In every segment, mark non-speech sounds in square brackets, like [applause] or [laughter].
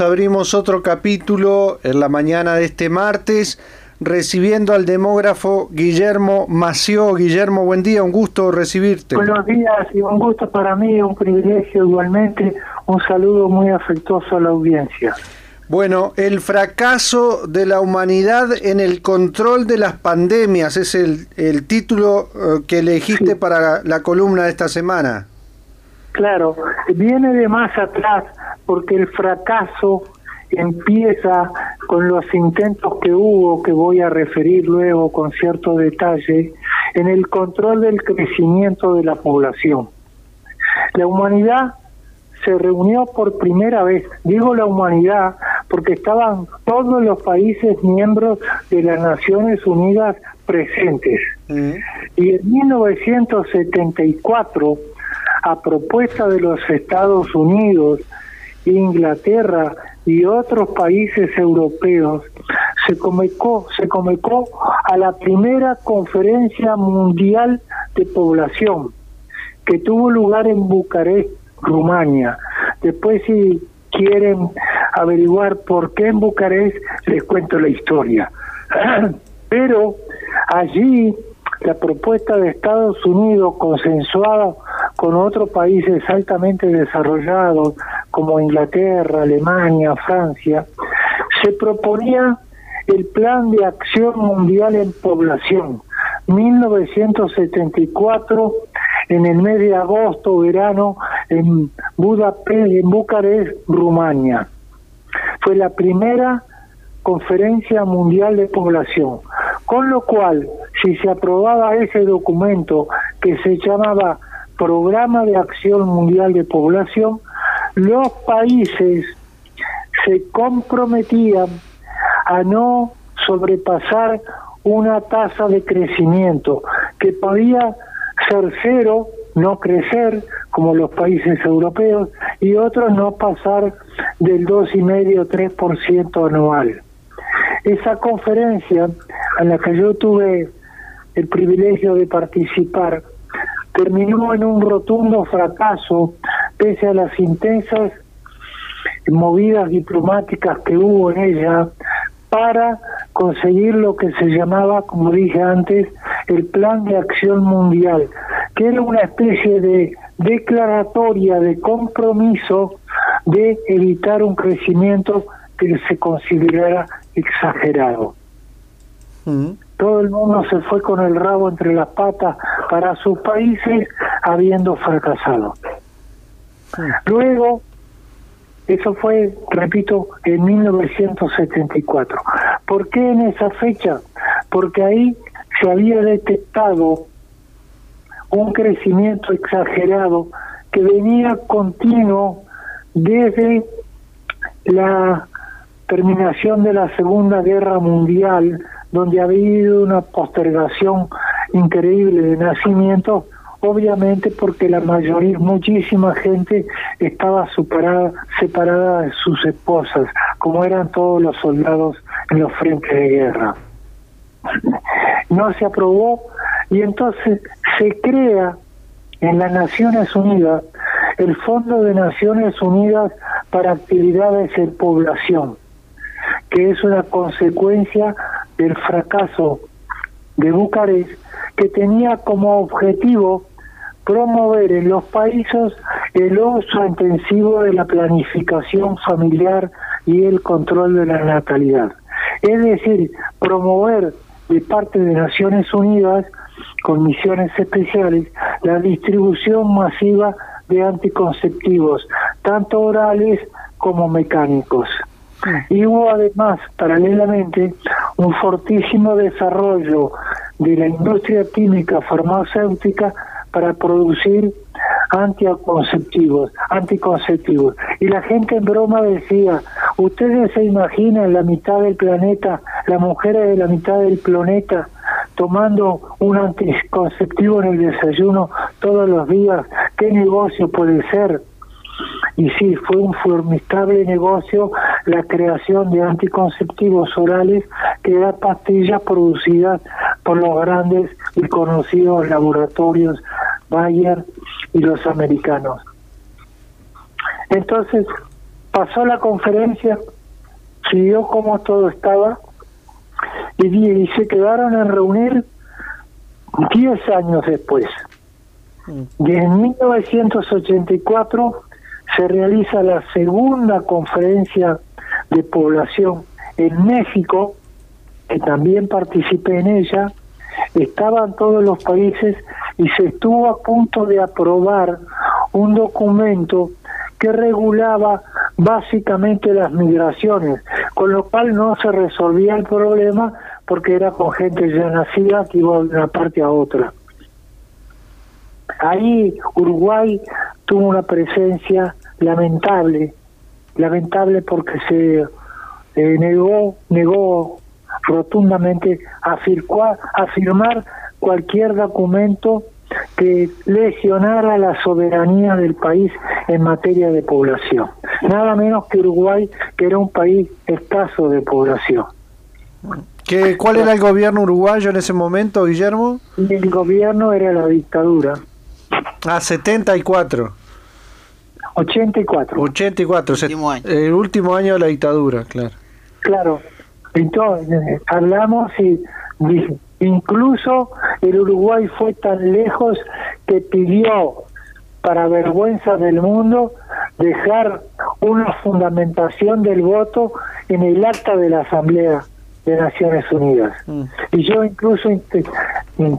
Abrimos otro capítulo en la mañana de este martes, recibiendo al demógrafo Guillermo Mació. Guillermo, buen día, un gusto recibirte. Buenos días y un gusto para mí, un privilegio igualmente, un saludo muy afectuoso a la audiencia. Bueno, el fracaso de la humanidad en el control de las pandemias es el, el título eh, que elegiste para la columna de esta semana. Claro, viene de más atrás porque el fracaso empieza con los intentos que hubo, que voy a referir luego con cierto detalle, en el control del crecimiento de la población. La humanidad se reunió por primera vez, digo la humanidad, porque estaban todos los países miembros de las Naciones Unidas presentes. Mm. Y en 1974, a propuesta de los Estados Unidos, Inglaterra y otros países europeos, se comecó, se comecó a la primera conferencia mundial de población que tuvo lugar en Bucarest, Rumania. Después si quieren averiguar por qué en Bucarest, les cuento la historia. [clears throat] Pero allí la propuesta de Estados Unidos consensuada con otros países altamente desarrollados como Inglaterra, Alemania, Francia, se proponía el Plan de Acción Mundial en Población, 1974, en el mes de agosto, verano, en Budapest, en Bucarest, Rumania. Fue la primera conferencia mundial de población, con lo cual, si se aprobaba ese documento que se llamaba Programa de Acción Mundial de Población, los países se comprometían a no sobrepasar una tasa de crecimiento que podía ser cero, no crecer como los países europeos y otros no pasar del 2,5-3% anual. Esa conferencia en la que yo tuve el privilegio de participar terminó en un rotundo fracaso pese a las intensas movidas diplomáticas que hubo en ella para conseguir lo que se llamaba, como dije antes, el Plan de Acción Mundial, que era una especie de declaratoria de compromiso de evitar un crecimiento que se considerara exagerado. Mm. Todo el mundo se fue con el rabo entre las patas para sus países habiendo fracasado. Luego, eso fue, repito, en 1974. ¿Por qué en esa fecha? Porque ahí se había detectado un crecimiento exagerado que venía continuo desde la terminación de la Segunda Guerra Mundial, donde ha habido una postergación increíble de nacimientos obviamente porque la mayoría, muchísima gente estaba separada de sus esposas, como eran todos los soldados en los frentes de guerra. No se aprobó y entonces se crea en las Naciones Unidas el Fondo de Naciones Unidas para Actividades en Población, que es una consecuencia del fracaso de Bucarest, que tenía como objetivo promover en los países el uso intensivo de la planificación familiar y el control de la natalidad. Es decir, promover de parte de Naciones Unidas, con misiones especiales, la distribución masiva de anticonceptivos, tanto orales como mecánicos. Y hubo además, paralelamente, un fortísimo desarrollo de la industria química farmacéutica para producir anticonceptivos, anticonceptivos. Y la gente en broma decía, ustedes se imaginan la mitad del planeta, las mujeres de la mitad del planeta tomando un anticonceptivo en el desayuno todos los días, ¿qué negocio puede ser? Y sí, fue un formidable negocio la creación de anticonceptivos orales que eran pastillas producidas por los grandes y conocidos laboratorios Bayer y los americanos. Entonces, pasó la conferencia, siguió como todo estaba y, y se quedaron a reunir 10 años después. Y en 1984 se realiza la segunda conferencia de población en México, que también participé en ella, estaban todos los países y se estuvo a punto de aprobar un documento que regulaba básicamente las migraciones, con lo cual no se resolvía el problema porque era con gente ya nacida que iba de una parte a otra. Ahí Uruguay tuvo una presencia lamentable, lamentable porque se eh, negó, negó rotundamente a afirmar cualquier documento que lesionara la soberanía del país en materia de población. Nada menos que Uruguay, que era un país escaso de población. ¿Qué, ¿Cuál era el gobierno uruguayo en ese momento, Guillermo? El gobierno era la dictadura. Ah, 74. 84. 84, el último año de la dictadura, claro. Claro, entonces hablamos y incluso el Uruguay fue tan lejos que pidió, para vergüenza del mundo, dejar una fundamentación del voto en el acta de la Asamblea de Naciones Unidas. Mm. Y yo incluso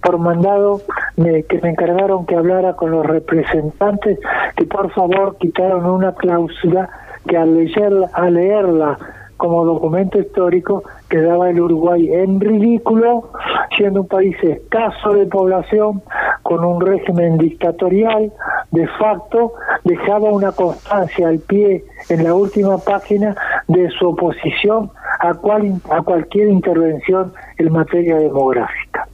por mandado me, que me encargaron que hablara con los representantes que por favor quitaron una cláusula que al leerla, al leerla como documento histórico quedaba el Uruguay en ridículo, siendo un país escaso de población, con un régimen dictatorial, de facto, dejaba una constancia al pie en la última página de su oposición a, cual, a cualquier intervención en materia demográfica.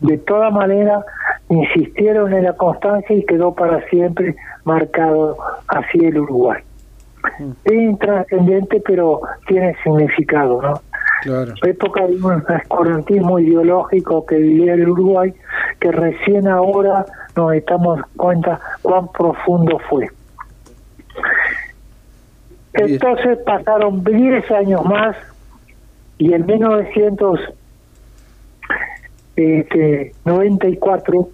De toda manera, insistieron en la constancia y quedó para siempre marcado así el Uruguay. Es intrascendente, pero tiene significado, ¿no? Claro. Época de un escurantismo ideológico que vivía el Uruguay, que recién ahora nos estamos cuenta cuán profundo fue. Entonces pasaron 10 años más y en 1994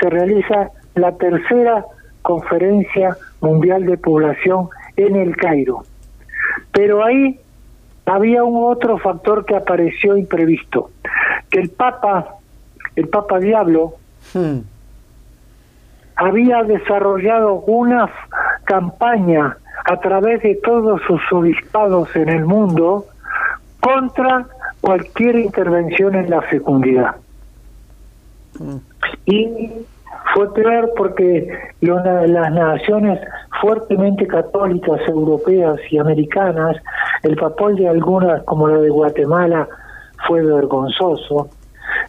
se realiza la tercera conferencia mundial de población en el Cairo. Pero ahí había un otro factor que apareció imprevisto, que el Papa, el Papa Diablo, hmm. había desarrollado una campaña a través de todos sus obispados en el mundo contra cualquier intervención en la fecundidad. Hmm. Y fue peor porque las naciones fuertemente católicas europeas y americanas, el papel de algunas como la de Guatemala fue vergonzoso,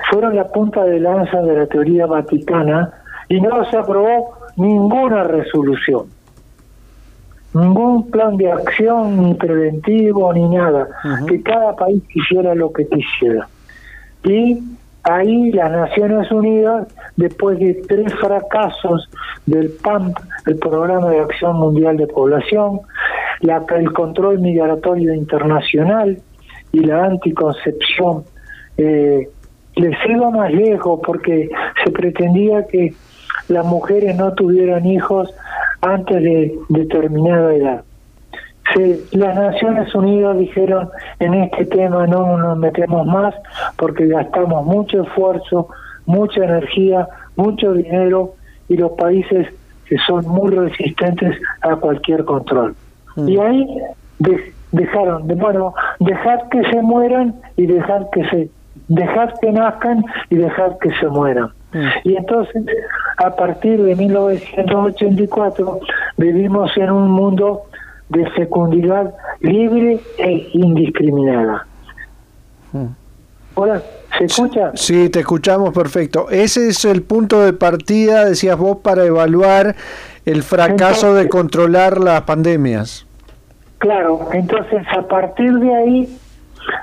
fueron la punta de lanza de la teoría vaticana y no se aprobó ninguna resolución, ningún plan de acción ni preventivo ni nada, que cada país quisiera lo que quisiera. Y ahí las Naciones Unidas, después de tres fracasos del PAMP, el Programa de Acción Mundial de Población, la, el control migratorio internacional y la anticoncepción, eh, les iba más lejos porque se pretendía que las mujeres no tuvieran hijos antes de determinada edad las Naciones Unidas dijeron en este tema no nos metemos más porque gastamos mucho esfuerzo, mucha energía, mucho dinero y los países que son muy resistentes a cualquier control. Mm. Y ahí dejaron de bueno dejar que se mueran y dejar que se dejar que nazcan y dejar que se mueran. Mm. Y entonces, a partir de 1984, vivimos en un mundo de fecundidad libre e indiscriminada. Hmm. Hola, ¿se escucha? Sí, te escuchamos perfecto. Ese es el punto de partida, decías vos, para evaluar el fracaso de controlar las pandemias. Claro, entonces a partir de ahí,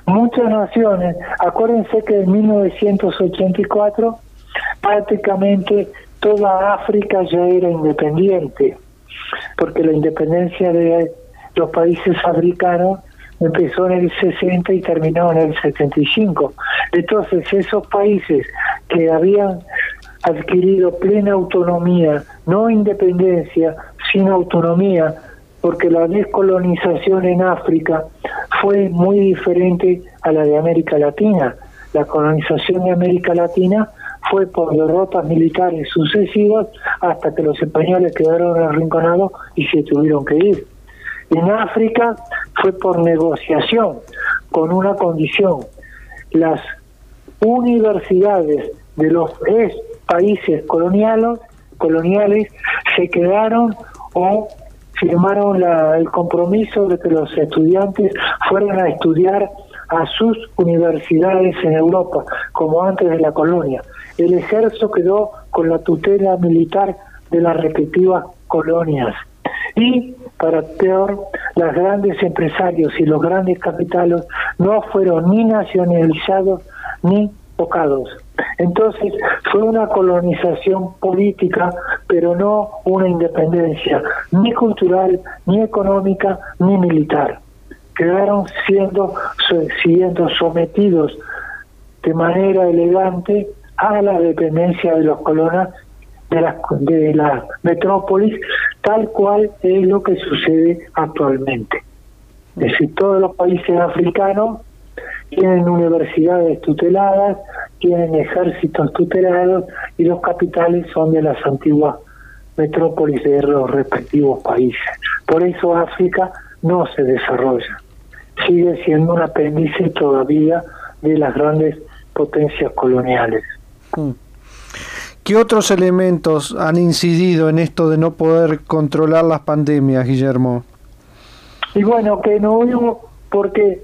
muchas naciones, acuérdense que en 1984 prácticamente toda África ya era independiente porque la independencia de, los países africanos empezó en el 60 y terminó en el 75. Entonces esos países que habían adquirido plena autonomía, no independencia, sino autonomía, porque la descolonización en África fue muy diferente a la de América Latina. La colonización de América Latina fue por derrotas militares sucesivas hasta que los españoles quedaron arrinconados y se tuvieron que ir. En África fue por negociación, con una condición. Las universidades de los países coloniales, coloniales se quedaron o firmaron el compromiso de que los estudiantes fueran a estudiar a sus universidades en Europa, como antes de la colonia. El ejército quedó con la tutela militar de las respectivas colonias. Y, para peor, los grandes empresarios y los grandes capitales no fueron ni nacionalizados ni tocados. Entonces fue una colonización política, pero no una independencia, ni cultural, ni económica, ni militar. Quedaron siendo, siendo sometidos de manera elegante a la dependencia de los colonos de la, de la metrópolis, tal cual es lo que sucede actualmente. Es decir, todos los países africanos tienen universidades tuteladas, tienen ejércitos tutelados y los capitales son de las antiguas metrópolis de los respectivos países. Por eso África no se desarrolla, sigue siendo un apéndice todavía de las grandes potencias coloniales. Mm. ¿Qué otros elementos han incidido en esto de no poder controlar las pandemias, Guillermo? Y bueno, que no hubo, porque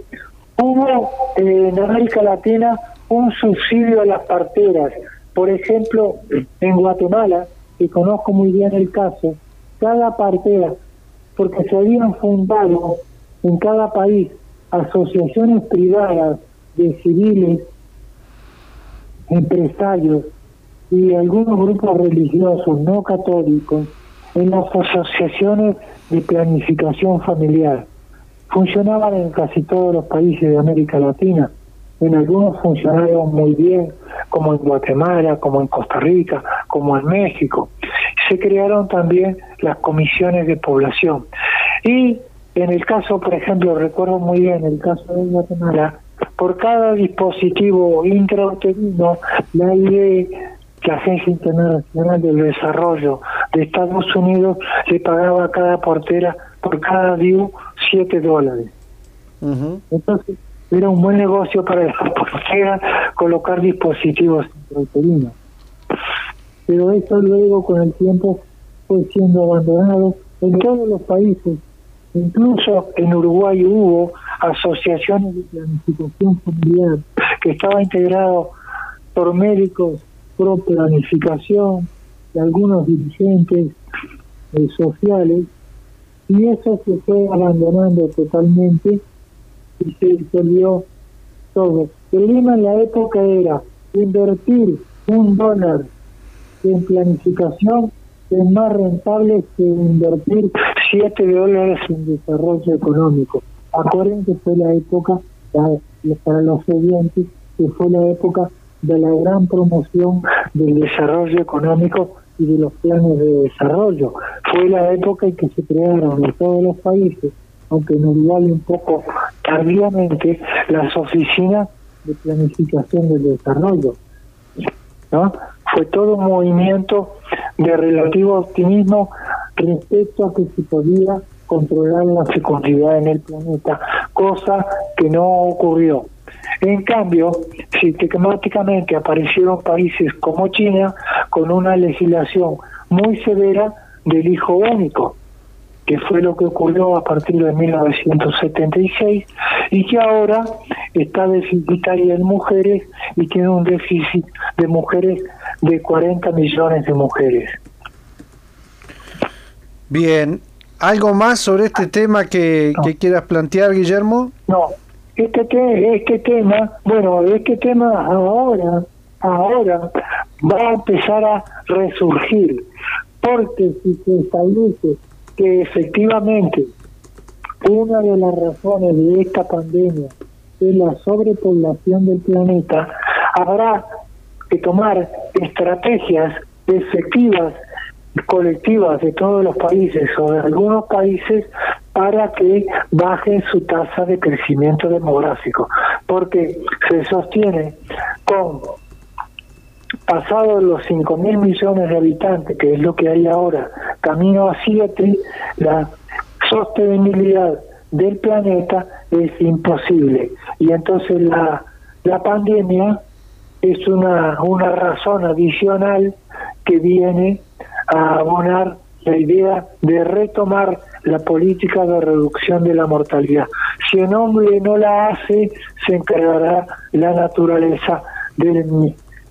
hubo eh, en América Latina un subsidio a las parteras. Por ejemplo, en Guatemala, y conozco muy bien el caso, cada partera, porque se habían fundado en cada país asociaciones privadas de civiles, empresarios y algunos grupos religiosos no católicos en las asociaciones de planificación familiar funcionaban en casi todos los países de América Latina. En algunos funcionaron muy bien, como en Guatemala, como en Costa Rica, como en México. Se crearon también las comisiones de población. Y en el caso, por ejemplo, recuerdo muy bien el caso de Guatemala, por cada dispositivo intrauterino, la la Agencia Internacional del Desarrollo de Estados Unidos, le pagaba a cada portera por cada DIU 7 dólares. Entonces, era un buen negocio para la portera colocar dispositivos intrauterinos. Pero eso luego con el tiempo fue siendo abandonado en todos los países. Incluso en Uruguay hubo asociaciones de planificación familiar que estaba integrado por médicos pro planificación y algunos dirigentes eh, sociales y eso se fue abandonando totalmente y se disolvió todo. El lema en la época era invertir un dólar en planificación es más rentable que invertir siete dólares en desarrollo económico. Acuérdense que fue la época, para los oyentes, que fue la época de la gran promoción del desarrollo económico y de los planes de desarrollo. Fue la época en que se crearon en todos los países, aunque en Uruguay un poco tardíamente, las oficinas de planificación del desarrollo. ¿no? Fue todo un movimiento de relativo optimismo respecto a que se podía controlar la fecundidad en el planeta, cosa que no ocurrió. En cambio, sistemáticamente aparecieron países como China con una legislación muy severa del hijo único, que fue lo que ocurrió a partir de 1976 y que ahora está deficitaria en mujeres y tiene un déficit de mujeres de 40 millones de mujeres. Bien, ¿algo más sobre este tema que, que quieras plantear, Guillermo? No, este, este tema, bueno, este tema ahora, ahora va a empezar a resurgir, porque si se establece que efectivamente una de las razones de esta pandemia es la sobrepoblación del planeta, habrá que tomar estrategias efectivas colectivas de todos los países o de algunos países para que bajen su tasa de crecimiento demográfico, porque se sostiene con pasados los 5 mil millones de habitantes, que es lo que hay ahora, camino a 7, la sostenibilidad del planeta es imposible. Y entonces la, la pandemia es una, una razón adicional que viene a abonar la idea de retomar la política de reducción de la mortalidad. Si el hombre no la hace, se encargará la naturaleza de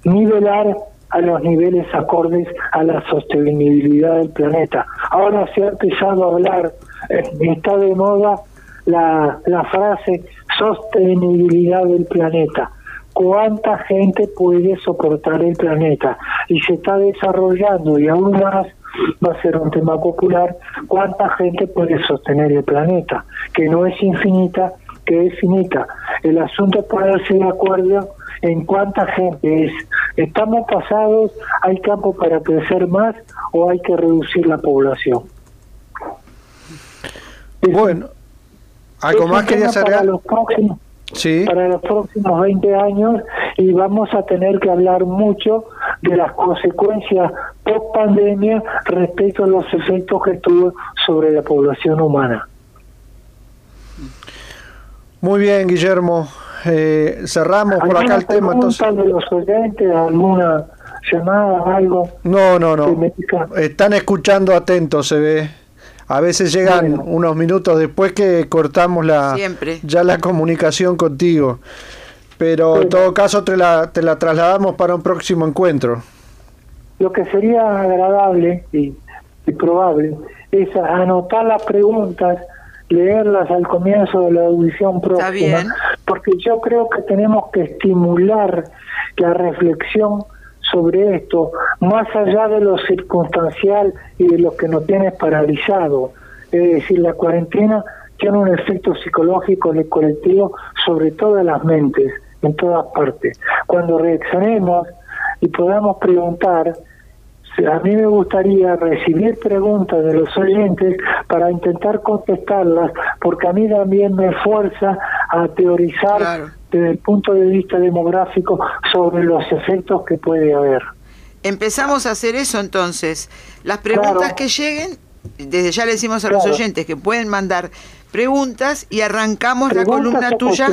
nivelar a los niveles acordes a la sostenibilidad del planeta. Ahora se ha empezado a hablar, eh, está de moda la, la frase sostenibilidad del planeta. Cuánta gente puede soportar el planeta y se está desarrollando y aún más va a ser un tema popular cuánta gente puede sostener el planeta que no es infinita que es finita. El asunto es ponerse de acuerdo en cuánta gente es estamos pasados hay campo para crecer más o hay que reducir la población bueno algo más quería para los próximos para los próximos 20 años y vamos a tener que hablar mucho de las consecuencias post pandemia respecto a los efectos que tuvo sobre la población humana. Muy bien, Guillermo. Eh, cerramos por acá el tema. Entonces. de los oyentes, alguna llamada, algo? No, no, no. Están escuchando atentos, se ve. A veces llegan unos minutos después que cortamos la ya la comunicación contigo. Pero en todo caso te la, te la trasladamos para un próximo encuentro. Lo que sería agradable y, probable es anotar las preguntas, leerlas al comienzo de la audición próxima, porque yo creo que tenemos que estimular la reflexión sobre esto, más allá de lo circunstancial y de lo que nos tiene paralizado. Es decir, la cuarentena tiene un efecto psicológico en el colectivo sobre todas las mentes, en todas partes. Cuando reaccionemos y podamos preguntar, a mí me gustaría recibir preguntas de los oyentes para intentar contestarlas, porque a mí también me fuerza a teorizar desde el punto de vista demográfico sobre los efectos que puede haber. Empezamos a hacer eso entonces. Las preguntas que lleguen, desde ya le decimos a los oyentes que pueden mandar preguntas y arrancamos la columna tuya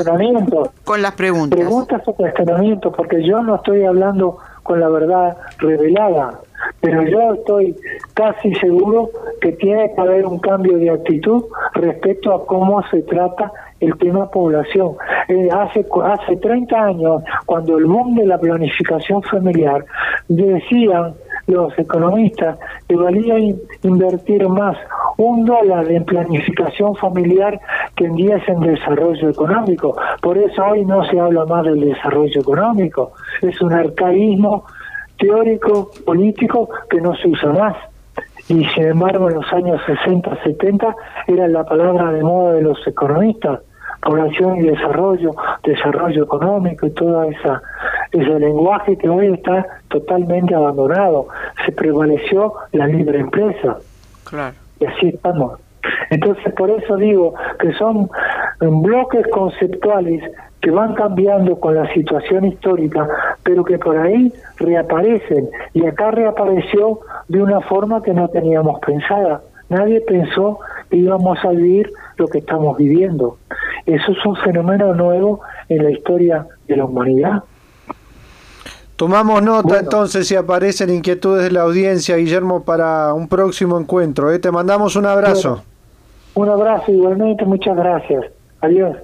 con las preguntas. Preguntas o cuestionamientos, porque yo no estoy hablando con la verdad revelada, pero yo estoy casi seguro que tiene que haber un cambio de actitud respecto a cómo se trata el tema población. Eh, hace, hace 30 años, cuando el boom de la planificación familiar, decían los economistas que valía invertir más un dólar en planificación familiar que en 10 en desarrollo económico. Por eso hoy no se habla más del desarrollo económico. Es un arcaísmo teórico, político, que no se usa más. Y sin embargo, en los años 60, 70 era la palabra de moda de los economistas población y desarrollo, desarrollo económico y todo esa, ese lenguaje que hoy está totalmente abandonado. Se prevaleció la libre empresa. Claro. Y así estamos. Entonces, por eso digo que son bloques conceptuales que van cambiando con la situación histórica, pero que por ahí reaparecen. Y acá reapareció de una forma que no teníamos pensada. Nadie pensó que íbamos a vivir lo que estamos viviendo. Eso es un fenómeno nuevo en la historia de la humanidad. Tomamos nota entonces si aparecen inquietudes de la audiencia, Guillermo, para un próximo encuentro. ¿eh? Te mandamos un abrazo. un abrazo igualmente, muchas gracias. Adiós.